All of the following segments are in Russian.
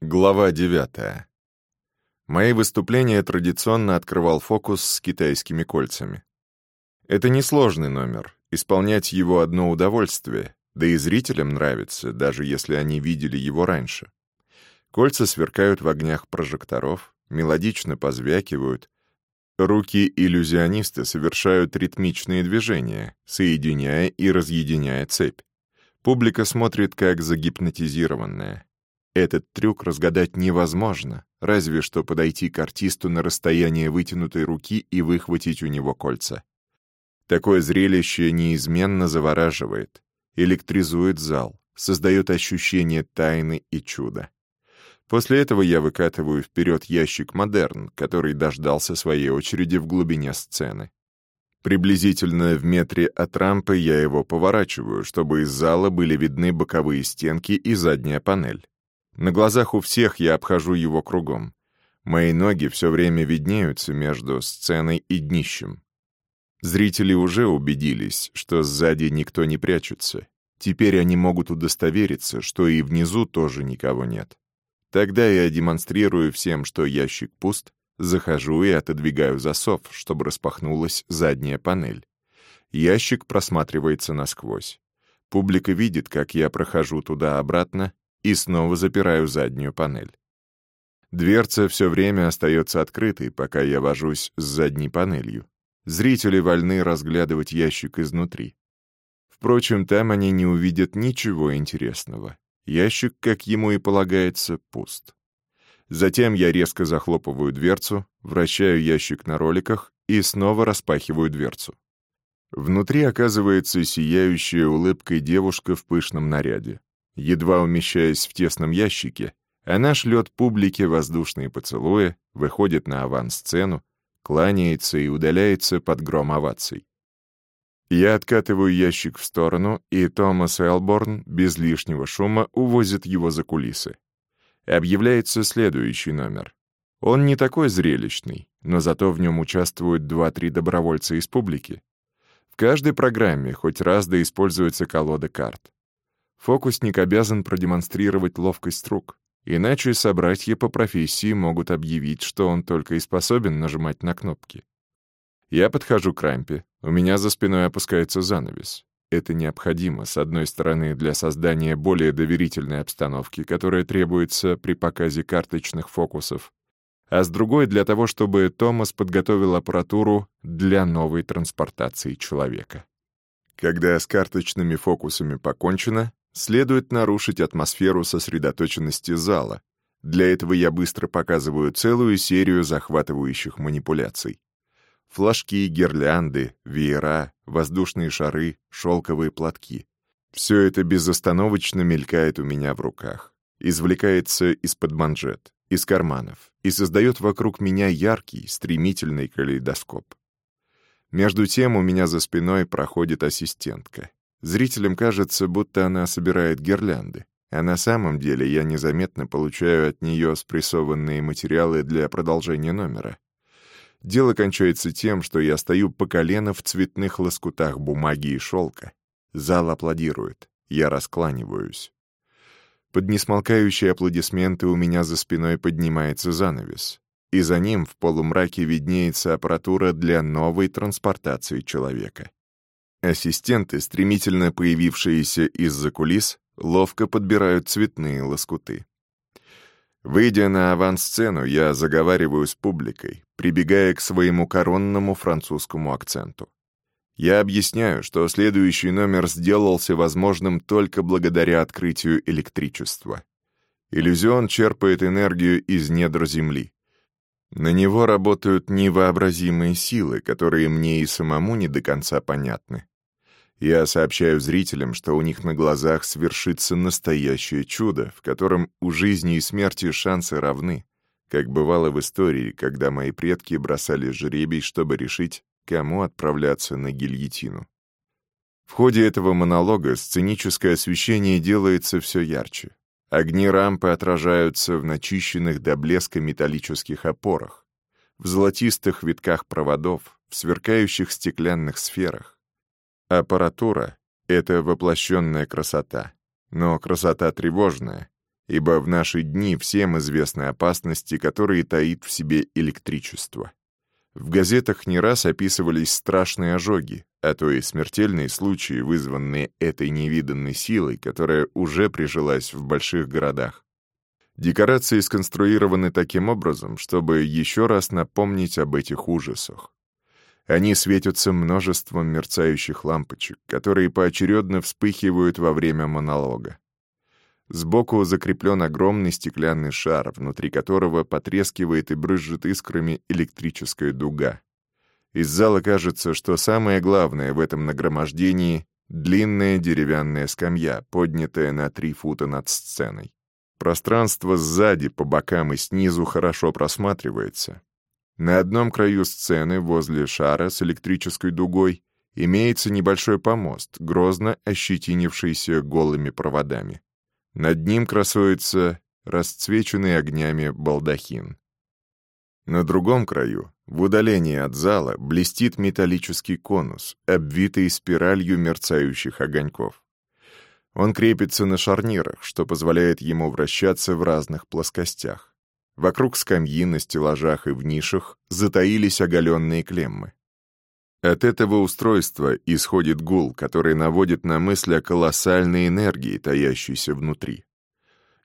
Глава 9. Мои выступления традиционно открывал фокус с китайскими кольцами. Это несложный номер, исполнять его одно удовольствие, да и зрителям нравится, даже если они видели его раньше. Кольца сверкают в огнях прожекторов, мелодично позвякивают. Руки иллюзиониста совершают ритмичные движения, соединяя и разъединяя цепь. Публика смотрит как загипнотизированная. Этот трюк разгадать невозможно, разве что подойти к артисту на расстояние вытянутой руки и выхватить у него кольца. Такое зрелище неизменно завораживает, электризует зал, создает ощущение тайны и чуда. После этого я выкатываю вперед ящик «Модерн», который дождался своей очереди в глубине сцены. Приблизительно в метре от рампы я его поворачиваю, чтобы из зала были видны боковые стенки и задняя панель. На глазах у всех я обхожу его кругом. Мои ноги все время виднеются между сценой и днищем. Зрители уже убедились, что сзади никто не прячется. Теперь они могут удостовериться, что и внизу тоже никого нет. Тогда я демонстрирую всем, что ящик пуст, захожу и отодвигаю засов, чтобы распахнулась задняя панель. Ящик просматривается насквозь. Публика видит, как я прохожу туда-обратно, и снова запираю заднюю панель. Дверца все время остается открытой, пока я вожусь с задней панелью. Зрители вольны разглядывать ящик изнутри. Впрочем, там они не увидят ничего интересного. Ящик, как ему и полагается, пуст. Затем я резко захлопываю дверцу, вращаю ящик на роликах и снова распахиваю дверцу. Внутри оказывается сияющая улыбкой девушка в пышном наряде. Едва умещаясь в тесном ящике, она шлет публике воздушные поцелуи, выходит на авансцену, кланяется и удаляется под гром оваций. Я откатываю ящик в сторону, и Томас Элборн без лишнего шума увозит его за кулисы. Объявляется следующий номер. Он не такой зрелищный, но зато в нем участвуют два-три добровольца из публики. В каждой программе хоть раз да используется колода карт. Фокусник обязан продемонстрировать ловкость рук, иначе собратья по профессии могут объявить, что он только и способен нажимать на кнопки. Я подхожу к рампе, у меня за спиной опускается занавес. Это необходимо, с одной стороны, для создания более доверительной обстановки, которая требуется при показе карточных фокусов, а с другой — для того, чтобы Томас подготовил аппаратуру для новой транспортации человека. Когда с карточными фокусами покончено, Следует нарушить атмосферу сосредоточенности зала. Для этого я быстро показываю целую серию захватывающих манипуляций. Флажки, гирлянды, веера, воздушные шары, шелковые платки. Все это безостановочно мелькает у меня в руках. Извлекается из-под манжет, из карманов и создает вокруг меня яркий, стремительный калейдоскоп. Между тем у меня за спиной проходит ассистентка. Зрителям кажется, будто она собирает гирлянды, а на самом деле я незаметно получаю от нее спрессованные материалы для продолжения номера. Дело кончается тем, что я стою по колено в цветных лоскутах бумаги и шелка. Зал аплодирует, я раскланиваюсь. Под несмолкающие аплодисменты у меня за спиной поднимается занавес, и за ним в полумраке виднеется аппаратура для новой транспортации человека. Ассистенты, стремительно появившиеся из-за кулис, ловко подбирают цветные лоскуты. Выйдя на авансцену, я заговариваю с публикой, прибегая к своему коронному французскому акценту. Я объясняю, что следующий номер сделался возможным только благодаря открытию электричества. Иллюзион черпает энергию из недр Земли. На него работают невообразимые силы, которые мне и самому не до конца понятны. Я сообщаю зрителям, что у них на глазах свершится настоящее чудо, в котором у жизни и смерти шансы равны, как бывало в истории, когда мои предки бросали жребий, чтобы решить, кому отправляться на гильотину. В ходе этого монолога сценическое освещение делается все ярче. Огни рампы отражаются в начищенных до блеска металлических опорах, в золотистых витках проводов, в сверкающих стеклянных сферах. Аппаратура — это воплощенная красота, но красота тревожная. ибо в наши дни всем известны опасности, которые таит в себе электричество. В газетах не раз описывались страшные ожоги, а то и смертельные случаи, вызванные этой невиданной силой, которая уже прижилась в больших городах. Декорации сконструированы таким образом, чтобы еще раз напомнить об этих ужасах. Они светятся множеством мерцающих лампочек, которые поочередно вспыхивают во время монолога. Сбоку закреплен огромный стеклянный шар, внутри которого потрескивает и брызжет искрами электрическая дуга. Из зала кажется, что самое главное в этом нагромождении — длинная деревянная скамья, поднятая на три фута над сценой. Пространство сзади, по бокам и снизу хорошо просматривается. На одном краю сцены, возле шара с электрической дугой, имеется небольшой помост, грозно ощетинившийся голыми проводами. Над ним красуется расцвеченный огнями балдахин. На другом краю, в удалении от зала, блестит металлический конус, обвитый спиралью мерцающих огоньков. Он крепится на шарнирах, что позволяет ему вращаться в разных плоскостях. Вокруг скамьи, на стеллажах и в нишах затаились оголенные клеммы. От этого устройства исходит гул, который наводит на мысль о колоссальной энергии, таящейся внутри.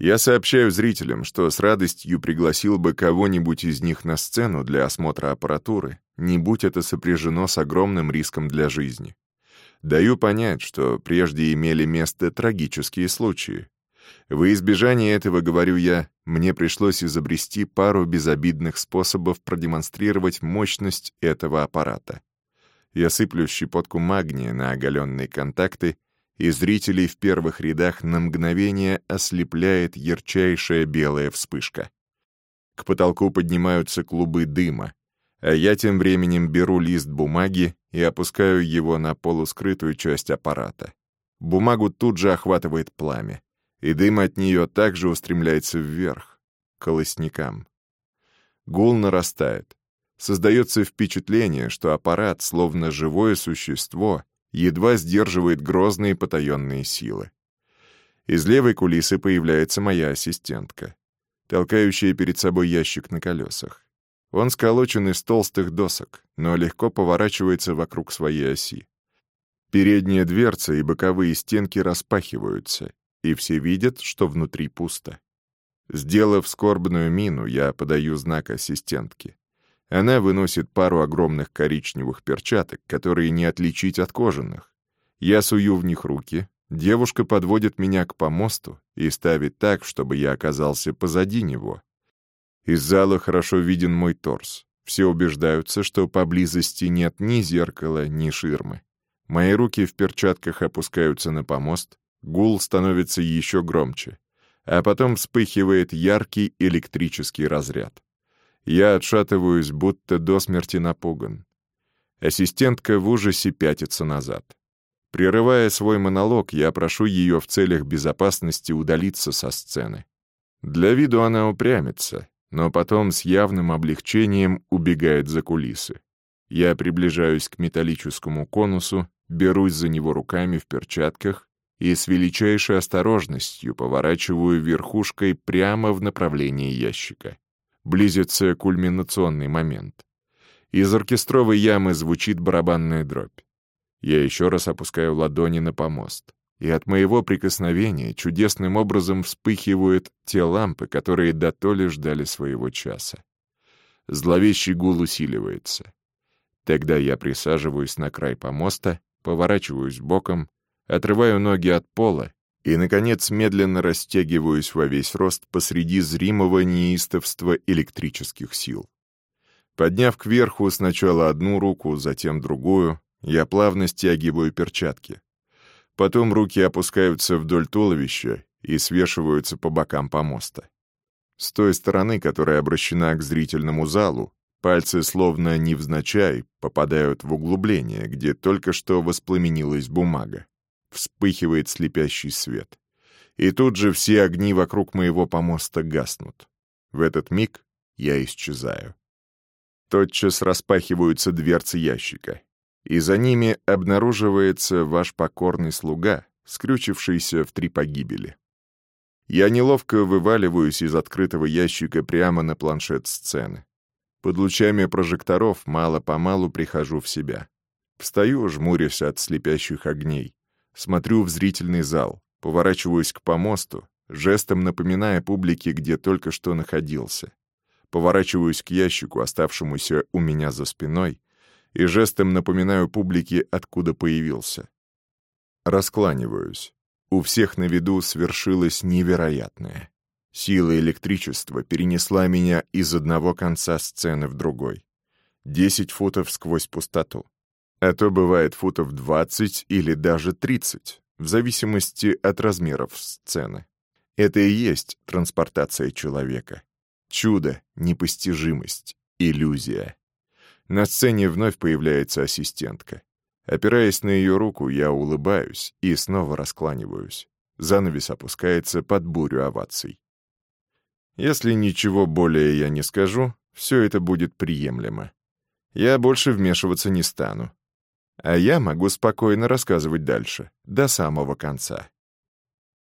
Я сообщаю зрителям, что с радостью пригласил бы кого-нибудь из них на сцену для осмотра аппаратуры, не будь это сопряжено с огромным риском для жизни. Даю понять, что прежде имели место трагические случаи. Во избежание этого, говорю я, мне пришлось изобрести пару безобидных способов продемонстрировать мощность этого аппарата. Я сыплю щепотку магния на оголенные контакты, и зрителей в первых рядах на мгновение ослепляет ярчайшая белая вспышка. К потолку поднимаются клубы дыма, а я тем временем беру лист бумаги и опускаю его на полускрытую часть аппарата. Бумагу тут же охватывает пламя, и дым от нее также устремляется вверх, к колосникам. Гул нарастает. Создается впечатление, что аппарат, словно живое существо, едва сдерживает грозные потаенные силы. Из левой кулисы появляется моя ассистентка, толкающая перед собой ящик на колесах. Он сколочен из толстых досок, но легко поворачивается вокруг своей оси. Передняя дверца и боковые стенки распахиваются, и все видят, что внутри пусто. Сделав скорбную мину, я подаю знак ассистентке. Она выносит пару огромных коричневых перчаток, которые не отличить от кожаных. Я сую в них руки, девушка подводит меня к помосту и ставит так, чтобы я оказался позади него. Из зала хорошо виден мой торс. Все убеждаются, что поблизости нет ни зеркала, ни ширмы. Мои руки в перчатках опускаются на помост, гул становится еще громче, а потом вспыхивает яркий электрический разряд. Я отшатываюсь, будто до смерти напуган. Ассистентка в ужасе пятится назад. Прерывая свой монолог, я прошу ее в целях безопасности удалиться со сцены. Для виду она упрямится, но потом с явным облегчением убегает за кулисы. Я приближаюсь к металлическому конусу, берусь за него руками в перчатках и с величайшей осторожностью поворачиваю верхушкой прямо в направлении ящика. Близится кульминационный момент. Из оркестровой ямы звучит барабанная дробь. Я еще раз опускаю ладони на помост и от моего прикосновения чудесным образом вспыхивают те лампы, которые дотоле ждали своего часа. Зловещий гул усиливается. Тогда я присаживаюсь на край помоста, поворачиваюсь боком, отрываю ноги от пола и, наконец, медленно растягиваюсь во весь рост посреди зримого неистовства электрических сил. Подняв кверху сначала одну руку, затем другую, я плавно стягиваю перчатки. Потом руки опускаются вдоль туловища и свешиваются по бокам помоста. С той стороны, которая обращена к зрительному залу, пальцы словно невзначай попадают в углубление, где только что воспламенилась бумага. Вспыхивает слепящий свет. И тут же все огни вокруг моего помоста гаснут. В этот миг я исчезаю. Тотчас распахиваются дверцы ящика и за ними обнаруживается ваш покорный слуга, скрючившийся в три погибели. Я неловко вываливаюсь из открытого ящика прямо на планшет сцены. Под лучами прожекторов мало-помалу прихожу в себя. Встаю, жмурясь от слепящих огней. Смотрю в зрительный зал, поворачиваюсь к помосту, жестом напоминая публике, где только что находился. Поворачиваюсь к ящику, оставшемуся у меня за спиной, и жестом напоминаю публике, откуда появился. Раскланиваюсь. У всех на виду свершилось невероятное. Сила электричества перенесла меня из одного конца сцены в другой. Десять футов сквозь пустоту. А то бывает футов двадцать или даже тридцать, в зависимости от размеров сцены. Это и есть транспортация человека. Чудо, непостижимость, иллюзия. На сцене вновь появляется ассистентка. Опираясь на ее руку, я улыбаюсь и снова раскланиваюсь. Занавес опускается под бурю оваций. Если ничего более я не скажу, все это будет приемлемо. Я больше вмешиваться не стану. А я могу спокойно рассказывать дальше, до самого конца.